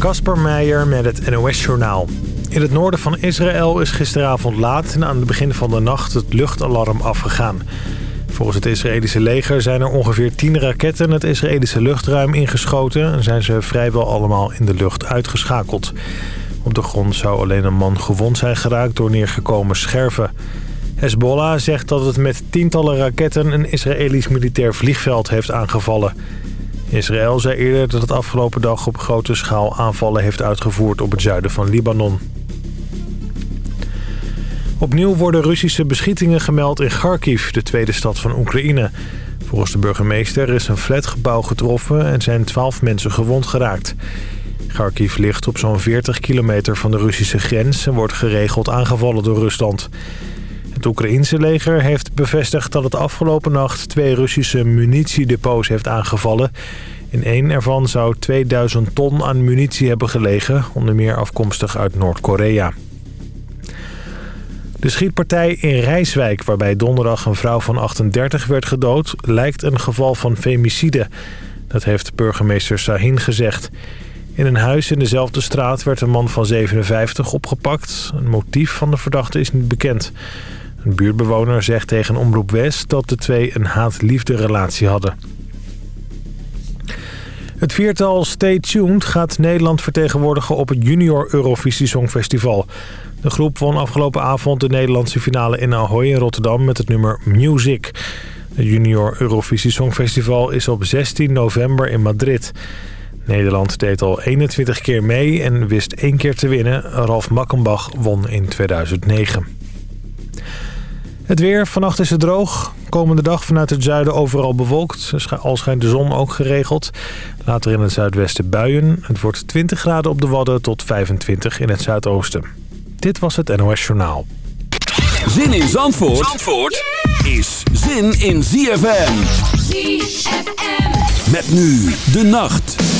Kasper Meijer met het NOS-journaal. In het noorden van Israël is gisteravond laat en aan het begin van de nacht het luchtalarm afgegaan. Volgens het Israëlische leger zijn er ongeveer 10 raketten het Israëlische luchtruim ingeschoten... en zijn ze vrijwel allemaal in de lucht uitgeschakeld. Op de grond zou alleen een man gewond zijn geraakt door neergekomen scherven. Hezbollah zegt dat het met tientallen raketten een Israëlisch militair vliegveld heeft aangevallen... Israël zei eerder dat het afgelopen dag op grote schaal aanvallen heeft uitgevoerd op het zuiden van Libanon. Opnieuw worden Russische beschietingen gemeld in Kharkiv, de tweede stad van Oekraïne. Volgens de burgemeester is een flatgebouw getroffen en zijn twaalf mensen gewond geraakt. Kharkiv ligt op zo'n 40 kilometer van de Russische grens en wordt geregeld aangevallen door Rusland. Het Oekraïense leger heeft bevestigd dat het afgelopen nacht twee Russische munitiedepots heeft aangevallen. In één ervan zou 2000 ton aan munitie hebben gelegen, onder meer afkomstig uit Noord-Korea. De schietpartij in Rijswijk, waarbij donderdag een vrouw van 38 werd gedood... lijkt een geval van femicide. Dat heeft burgemeester Sahin gezegd. In een huis in dezelfde straat werd een man van 57 opgepakt. Een motief van de verdachte is niet bekend. Een buurtbewoner zegt tegen Omroep West dat de twee een haat-liefde relatie hadden. Het viertal Stay Tuned gaat Nederland vertegenwoordigen op het Junior Eurovisie Songfestival. De groep won afgelopen avond de Nederlandse finale in Ahoy in Rotterdam met het nummer Music. Het Junior Eurovisie Songfestival is op 16 november in Madrid. Nederland deed al 21 keer mee en wist één keer te winnen. Ralf Makkenbach won in 2009. Het weer, vannacht is het droog. Komende dag vanuit het zuiden overal bewolkt. Al schijnt de zon ook geregeld. Later in het zuidwesten buien. Het wordt 20 graden op de Wadden tot 25 in het zuidoosten. Dit was het NOS Journaal. Zin in Zandvoort, Zandvoort is zin in ZFM. ZFM. Met nu de nacht.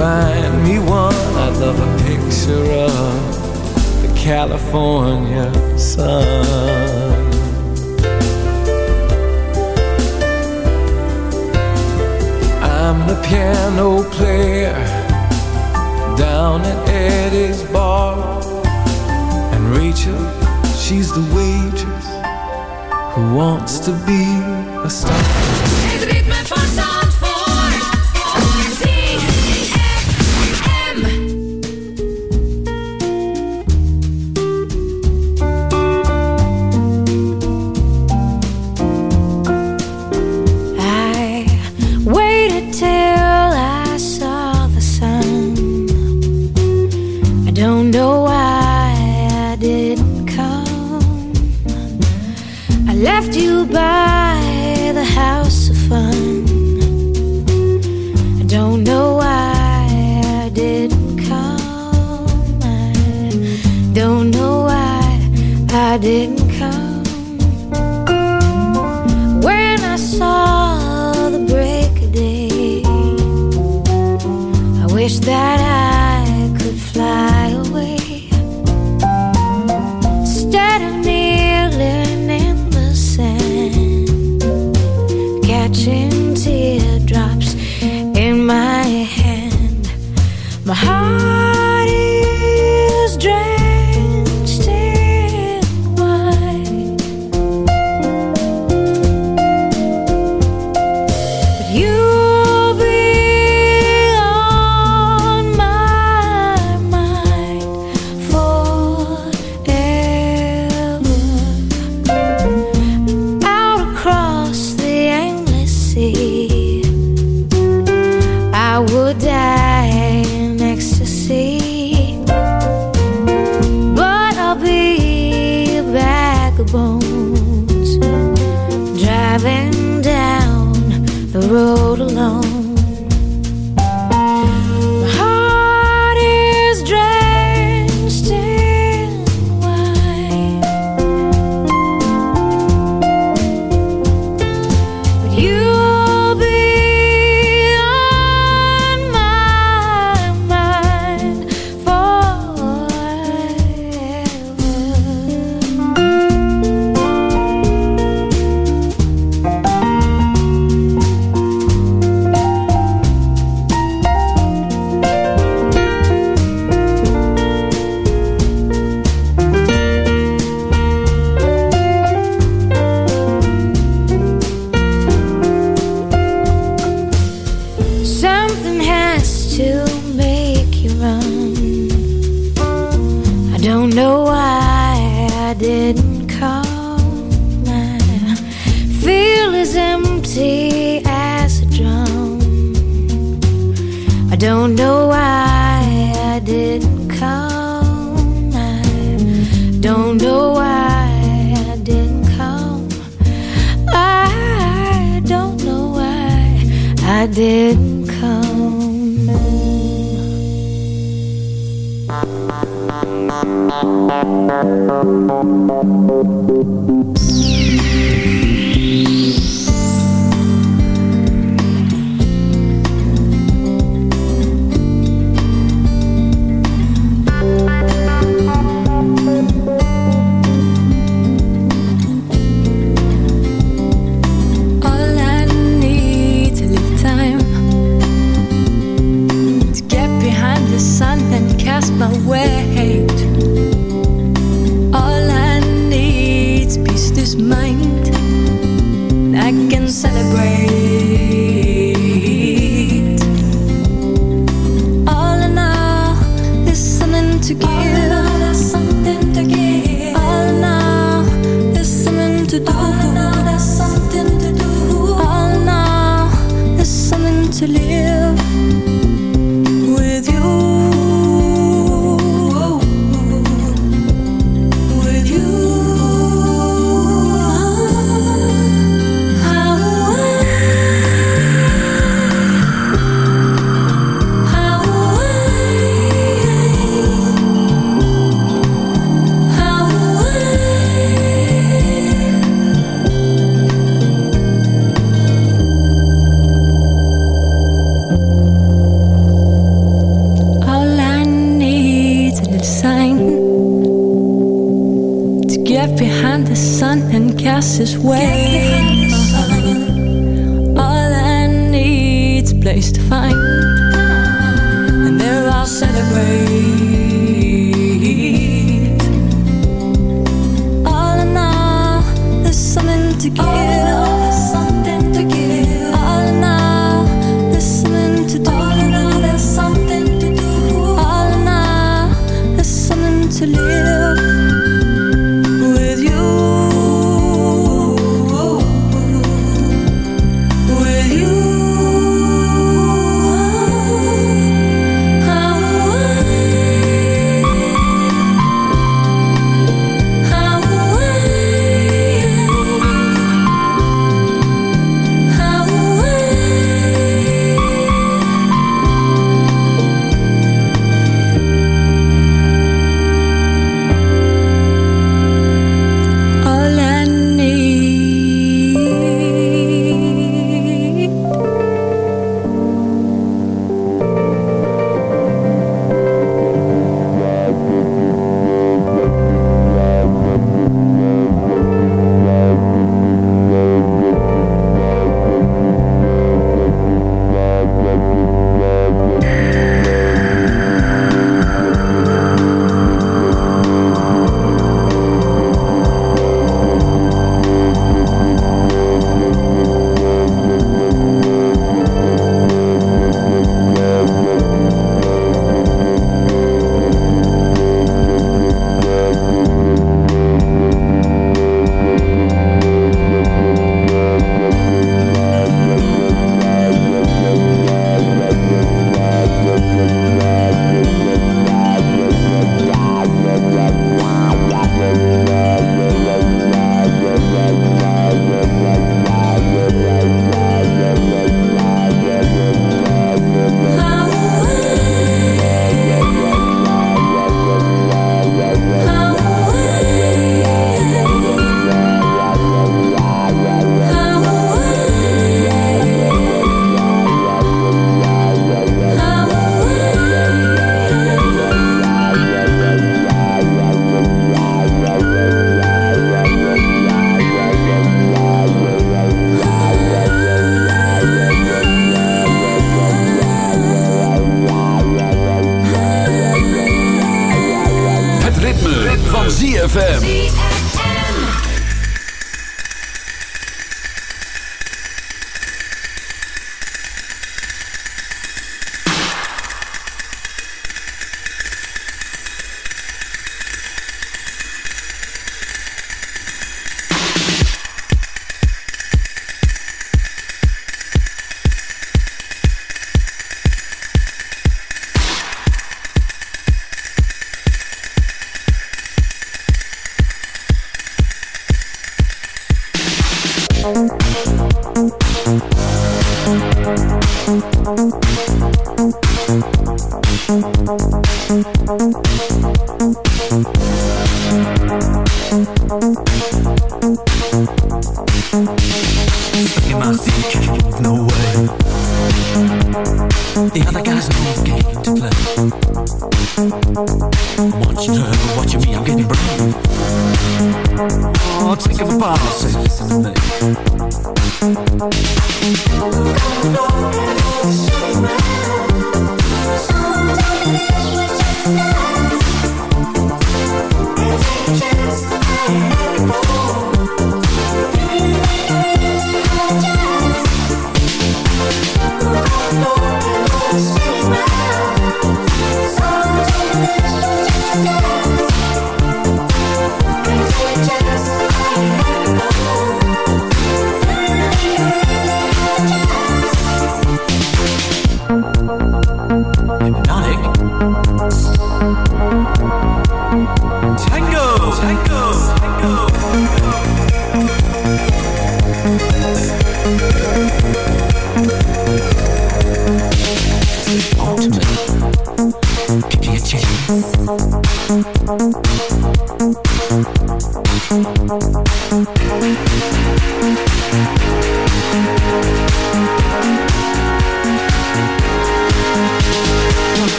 find Don't know why I didn't come. I left you by.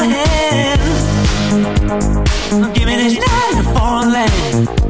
Gimme Give me this night to foreign land.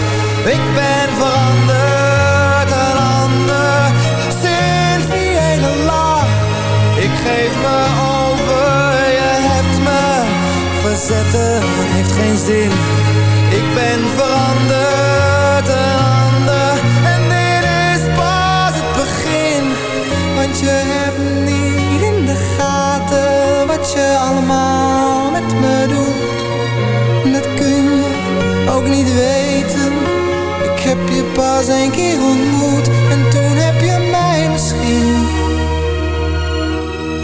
Ik ben veranderd, een ander, sinds die ene lach. Ik geef me over, je hebt me verzetten, heeft geen zin. Ik ben veranderd, een ander, en dit is pas het begin. Want je hebt niet in de gaten wat je allemaal pas een keer ontmoet en toen heb je mij misschien.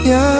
Ja,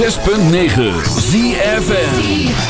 106.9 ZFN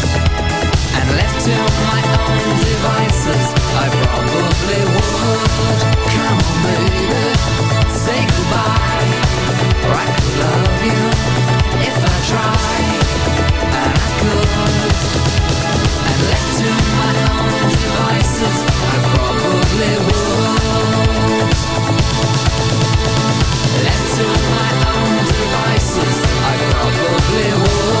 Left to my own devices. I probably would. Come on baby. Say goodbye. I could love you If I tried. And I could. Left to my own devices. I probably would. Left to my own devices. I probably would.